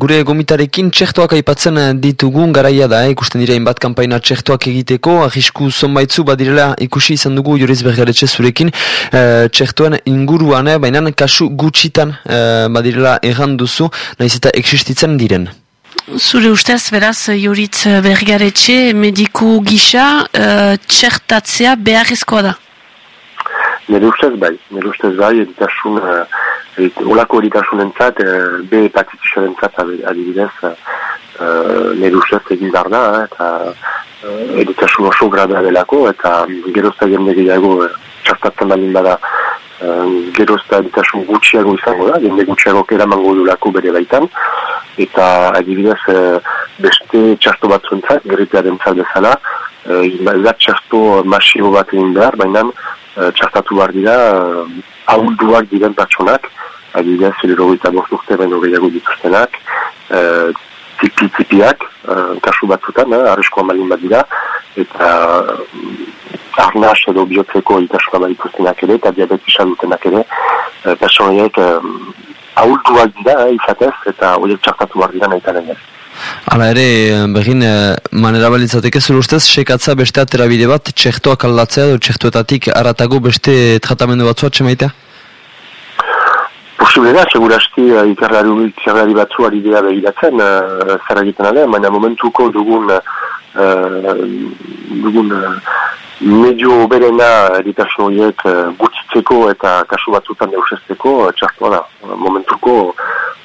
Gure gomitarekin txertoak aipatzen ditugun garaia da, ikusten dira inbat kanpaina txertoak egiteko, ahisku zonbaitzu badirela ikusi izan dugu Joriz Bergaretxe zurekin e, txertoen inguruan, eh? baina kasu gutxitan e, badirela erran duzu, nahiz eta existitzen diren. Zure ustez, beraz, Joriz Bergaretxe mediku gisa e, txertatzea beharrezkoa da? Nire ustez bai, nire ustez bai, editasun, uh, olako editasun entzat, uh, B hepatitisaren entzat adibidez, uh, nire ustez egin behar da, eta editasun oso grada delako, eta gerozta jende gehiago uh, txartatzen balin bada, uh, gerozta editasun gutxiago izango da, jende gutxiago eramango dulako bere baitan, eta adibidez uh, beste txarto bat zuentzat, gerritearen zat bezala, uh, txarto masibo bat egin behar, baina uh, txartatu behar dira uh, ahulduak diren pertsonak, adibidez, zilero eta bosturte baino gehiago dituztenak, uh, tipi-tipiak, uh, kasu batzutan, uh, arreskoa malin bat dira, eta arnaz edo bihotzeko itaskoa bat dituztenak ere, eta diabetisa dutenak ere, uh, pertsonaiek uh, ahulduak dira, uh, izatez, eta horiek txartatu behar dira nahi Hala ere, begin, eh, manera balitzateke zure ustez, sekatza beste aterabide bat, txektoak aldatzea, edo txektoetatik aratago beste tratamendu batzua atxemaitea? Posible da, segurazki uh, ikerlari batzu ari dira behiratzen, uh, zer egiten ale, baina momentuko dugun, uh, dugun uh, medio berena eritasun horiek uh, gutzitzeko eta kasu batzutan deusesteko uh, txartua da. Momentuko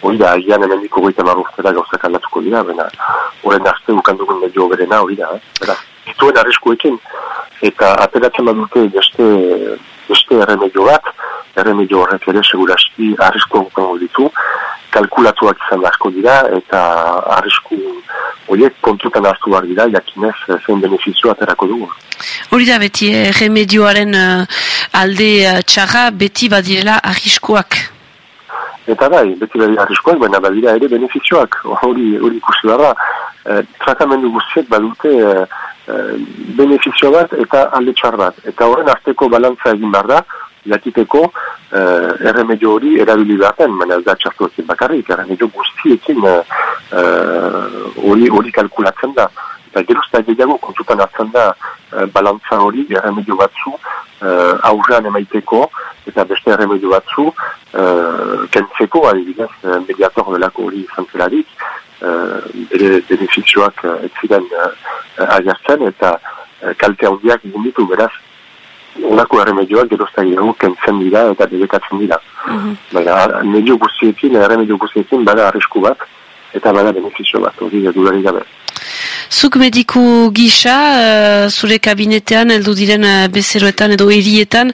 hori da, agian hemen diko goita marruztera gauzak aldatuko dira, baina horren azte ukandugun medio berena hori da. Eh? Zituen arriskuekin, eta apelatzen badute beste, beste erremedio bat, erremedio horrek ere segurazki arrisku ukango ditu, kalkulatuak izan asko dira, eta arrisku horiek kontutan hartu behar dira, jakinez zen beneficio aterako dugu. Hori da beti, erremedioaren uh, alde uh, txarra beti badirela arriskuak. Eta bai, beti bai arriskoak, baina badira ere benefizioak, hori hori ikusi da. E, tratamendu guztiek badute e, e, benefizio bat eta alde txar bat. Eta horren arteko balantza egin behar da, jakiteko e, erremedio hori erabili beharten, baina ez da txartu ekin bakarrik, erremedio guztiekin e, e, hori, hori kalkulatzen da. Eta geruzta gehiago kontutan hartzen da e, balantza hori, erremedio batzu, e, aurrean emaiteko, eta beste erremedio batzu, uh, kentzeko, adibidez, mediator delako hori izan zelarik, uh, bere benefizioak uh, etziren uh, agertzen, eta kalte handiak egin ditu, beraz, Olako erremedioak gerozta gero kentzen dira eta debekatzen dira. Mm -hmm. Baina, medio guztiekin, erremedio guztiekin, bada arrisku bat, eta bada benefizio bat, hori edulari gabe. Zuk mediku gisa, uh, zure kabinetean, eldu diren uh, bezeroetan edo erietan,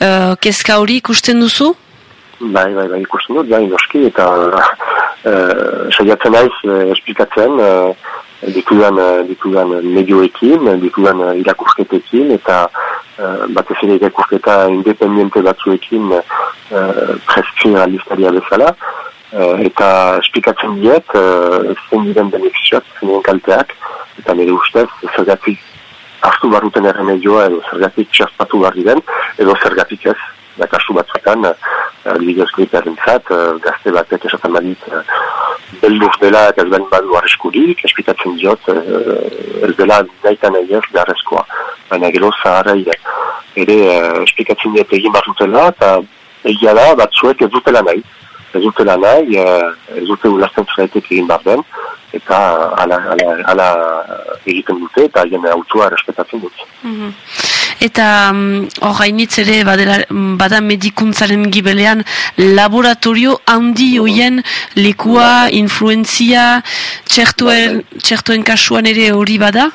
uh, kezka hori ikusten duzu? Bai, bai, bai, ikusten dut, bai, noski, eta uh, saiatzen naiz uh, esplikatzen uh, ditudan, uh, ditudan medioekin, ditudan uh, irakusketekin, eta uh, batez ere irakusketa independiente batzuekin uh, preskriera listaria bezala, eta esplikatzen diet, uh, zen diren benefizioak, zen diren kalteak, eta nire ustez, zergatik hartu barruten erremedioa edo zergatik txaspatu barri den, edo zergatik ez, da kasu batzuetan, adibidez griparen zat, gazte batek esaten badit, beldur dela eta ez ben badu arreskurik, espitatzen diot, ez dela nahi nahi ez beharrezkoa. Baina gero zaharrei ere esplikatzen diot egin bat dutela, eta egia da batzuek ez dutela nahi. Ez dutela nahi, ez dute ulazten zuetek egin bat den, eta ala, ala, ala egiten dute, eta haien autua respetatzen dut. Mm Eta mm, hor hainitz ere badela, mm, bada medikuntzaren gibelean laboratorio handi hoien lekua, influenzia, txertuen, txertuen kasuan ere hori bada?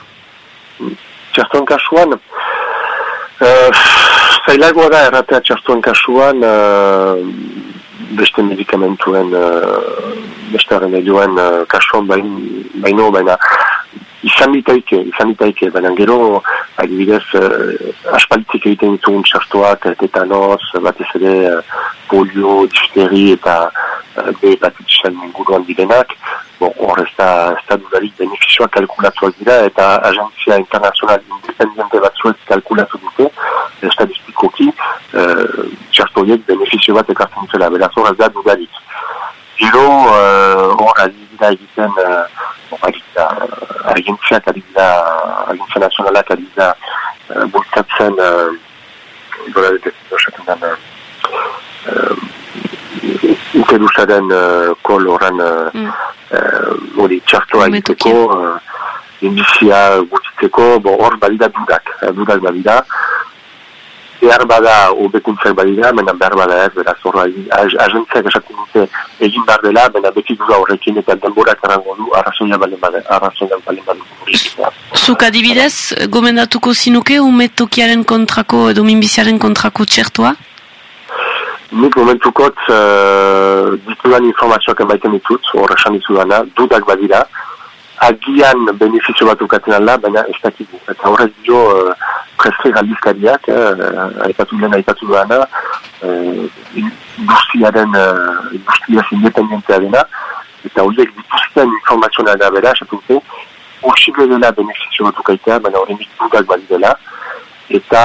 Txertuen kasuan, uh, zailagoa da erratea txertuen kasuan uh, beste medikamentuen, uh, beste remedioen uh, kasuan baino, baina izan ditaike, izan ditaike, baina gero, adibidez, uh, aspaltzik egiten ditugun txartuak, tetanoz, batez ere, uh, polio, difteri eta uh, B hepatitisan inguruan direnak, bon, hor ez da, ez da dudarik beneficioak kalkulatuak dira, eta agentzia internazional independiente batzuek kalkulatu dute, estadistikoki, uh, txartu horiek beneficio bat ekartzen zela, beraz hor ez da dudarik. gero, hor, adibida egiten, adibida, agentziak adibida, agentzia nazionalak adibida, bultatzen, dola dut, osatzen den, uterusaren kol horren, hori, txartoa egiteko, indizia gutitzeko, hor badida dudak, dudak badida, behar bada obekuntzak badira, mena behar bada ez, beraz, horra, agentziak esaten dute egin behar dela, mena beti duga horrekin eta denborak errango du, arrazoia balen bade, arrazoia balen bade. Zuk adibidez, gomendatuko zinuke, umetokiaren kontrako edo minbiziaren kontrako txertua? Nik momentukot uh, ditudan informazioak emaiten ditut, horra esan ditudana, dudak badira, agian benefizio bat ukatzen ala, baina ez dakigu. Eta horrez dio, uh, prestre galdizkariak, eh, aipatu lehen aipatu duana, eh, industriaren, eh, industriaz independentea dena, eta horiek dituzten informazioa da bera, esatu zen, posible dela benefizio bat ukaitea, baina horren ditutak bali dela, eta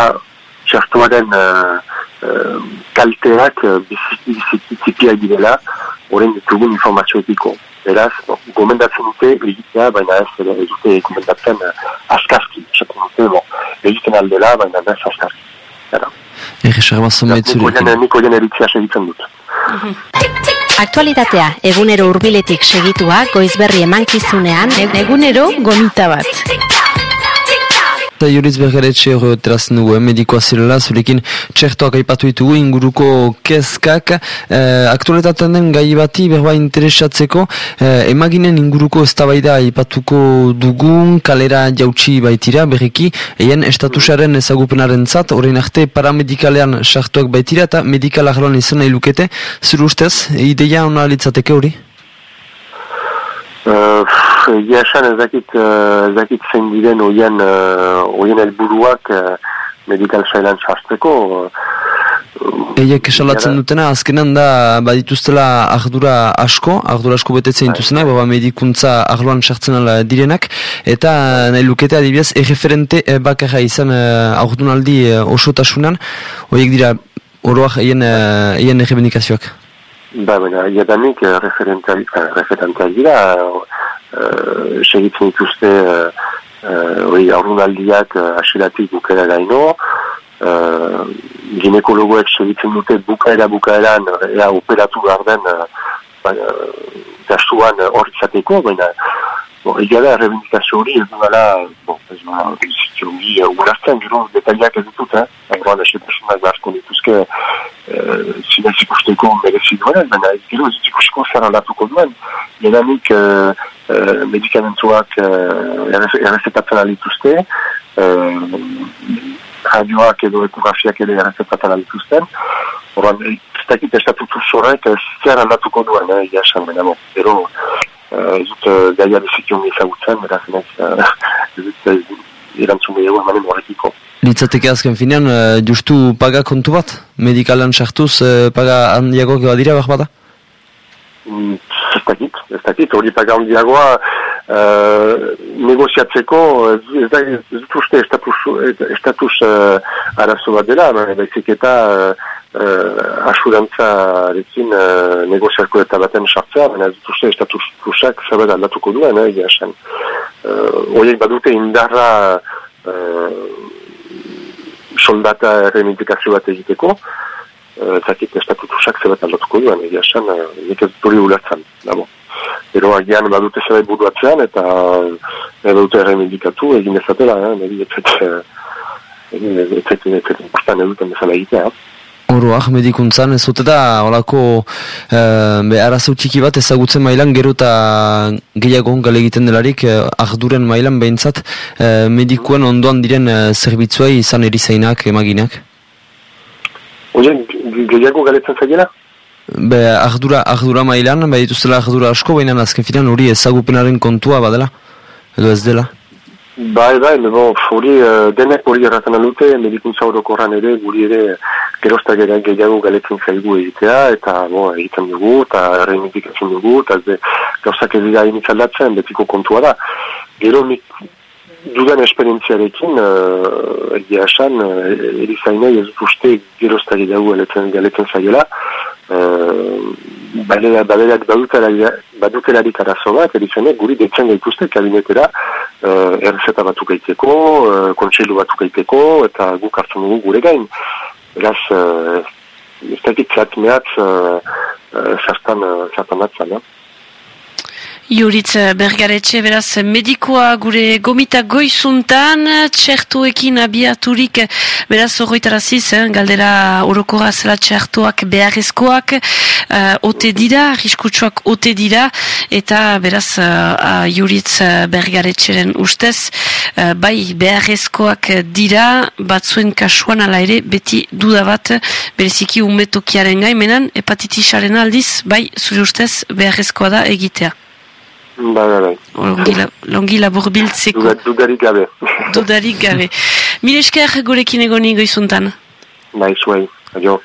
txartuaren uh, uh, kalteak uh, biziki biziki txipiak horren ditugun informazioetiko. Beraz, no, gomendatzen dute egitea, baina ez, ez dute gomendatzen uh, askarki, esaten dute, bon, egiten aldela, baina ez askarki. Egisar bat zumeitzurekin. Niko jen eritzia segitzen dut. Aktualitatea, egunero urbiletik segitua, goizberri emankizunean, egunero gomita bat. Eta Juriz Bergaretxe hori terazen dugu, eh, medikoa zirela, zurekin txertoak aipatu ditugu, inguruko kezkak, eh, aktualetaten den gai bati berba interesatzeko, eh, emaginen inguruko eztabaida aipatuko dugun, kalera jautsi baitira, berriki, eien estatusaren ezagupenaren zat, horrein arte paramedikalean sartuak baitira, eta medikal ahloan izan nahi lukete, zuru ustez, ideia hona litzateke hori? Uh, egia esan ez dakit, uh, ez dakit zein diren oien, uh, oien elburuak uh, medikal sailan sartzeko. Eiek esalatzen dutena, azkenan da badituztela ardura asko, ardura asko betetzen dituzenak, baba medikuntza arloan sartzen ala direnak, eta nahi lukete adibidez, erreferente bakarra izan uh, aurdunaldi uh, osotasunan, horiek dira oroak eien, uh, eien errebendikazioak. Ba, baina, jadanik uh, referentea dira, uh, segitzen dituzte hori uh, aurrunaldiak uh, asiratik bukera gaino, uh, ginekologoek segitzen dute bukaera bukaeran, ea operatu behar den, baina, gastuan hor izateko, baina, Bon, egia da, errebindikazio hori, ez dugala, bon, ez dugala, bizitio hori, urazten, gero, detaliak ez ditut, eh? Agroan, esetasunak beharko dituzke, eh, zinez ikusteko merezi duen, baina gero ez ikusiko zer aldatuko duen. Jenanik, eh, eh, medikamentuak eh, errezetatzen alituzte, eh, radioak edo ekografiak ere errezetatzen alituzten, Horan, ez dakit estatutu zorrek zer aldatuko duen, eh, jasan, baina, bon, gero, ez dut gaia bizikion ezagutzen, beraz, ez dut erantzun gehiago emanen horrekiko. Litzateke azken finean, justu paga kontu bat? Medikalan sartuz paga handiagoak badira, behar bada? Ez dakit, ez dakit, hori paga handiagoa negoziatzeko, ez dut uste estatus arazo bat dela, baizik eta uh, asurantzarekin uh, negoziako eta baten sartzea, baina ez dut estatusak zerbait aldatuko duen, eh, egia esan. Uh, badute indarra uh, soldata remindikazio bat egiteko, uh, zakit estatusak zerbait aldatuko duen, egia esan, uh, nik ez dut hori ulertzen, damo. Ero agian badute zerbait buruatzean eta uh, badute remindikatu egin ezatela, eh, nire ez zait, egin ez zait, egin ez zait, egin ez zait, Oroak medikuntzan, ez dut da, holako e, be, arazo txiki bat ezagutzen mailan, gero eta gehiago gale egiten delarik, e, arduren mailan behintzat, e, medikuen ondoan diren e, zerbitzuai izan erizainak, emaginak? Oie, gehiago galetzen zaila? Be, ardura, ardura mailan, be, dituztela ardura asko, baina azken finan hori ezagupenaren kontua badela, edo ez dela? Bai, bai, hori, uh, denek hori erraten alute, medikuntza orokorran ere, guri ere, geroztak ere gehiago galetzen zaigu egitea, eta, bo, egiten dugu, eta erreimindikatzen dugu, eta ze, gauzak ez dira initzaldatzen, betiko kontua da. Gero, nik, dudan esperientziarekin, uh, egia esan, uh, erizainei ez uste geroztak gehiago galetzen, galetzen zaiela, badutelarik arazo bat, erizenek guri deitzen gaituzte kabinetera uh, errezeta batuk gaiteko, uh, kontseilu batuk gaiteko, eta guk hartzen dugu gure gain. Eraz, uh, ez dakit zat mehatz, uh, uh, sartan, uh, sartan atzan, Juritz Bergaretxe, beraz, medikoa gure gomita goizuntan, txertuekin abiaturik, beraz, horretaraziz, eh, galdera orokora zela txertuak beharrezkoak, uh, ote dira, riskutsuak ote dira, eta beraz, uh, Juritz Bergaretxeren ustez, uh, bai beharrezkoak dira, batzuen kasuan ala ere, beti dudabat, bereziki umetokiaren gaimenan, hepatitisaren aldiz, bai, zure ustez, beharrezkoa da egitea. Bai, bai, bai. Longi labur biltzeko. Dudarik gabe. Dudarik gabe. Mire esker gurekin egoni goizuntan. Bai, zuei. Adio.